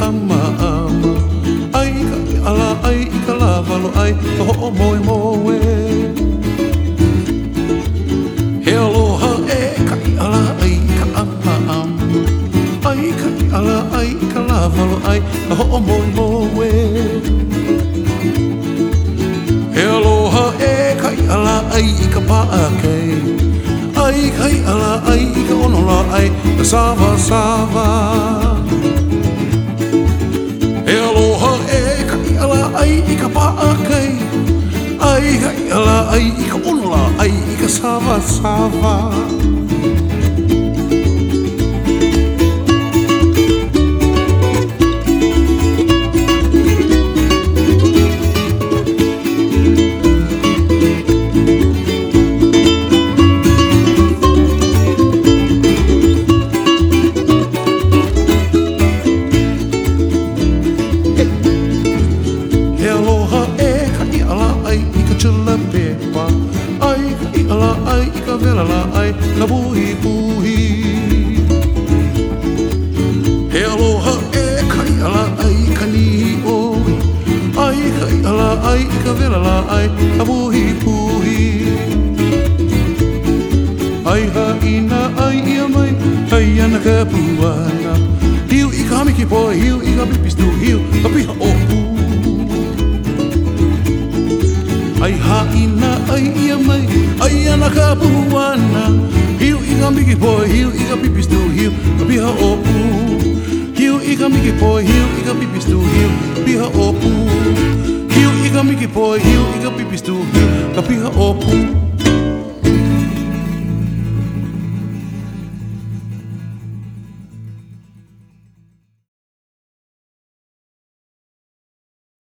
ama ama Ai ka ala ai i ka ai Ka ho'o moe moe He aloha e ka ala ai i ama Ai ka ala ai i ka ai Ka ho'o moe moe He aloha e ka ala ai i kei Ai kai ala ai i ka ai Ka sawa sawa Ai iga ela ai ika unula ai ika sava sava ala ai i ka vela la ai na buhi buhi he aloha e kai la ai ka lihi o ai kai la ai i ka vela la ai na buhi buhi ai ha ina ai ia mai ai ana ka puana hiu i ka hamiki po hiu i ka pipistu hiu ka piha o ai ha ina ai ia mai na kapuana Hiu i ka miki poe, hiu i ka pipistu Hiu ka piha o pu Hiu i ka miki poe, hiu i ka pipistu Hiu ka piha o pu Hiu i ka miki poe, hiu i ka pipistu Hiu ka piha o pu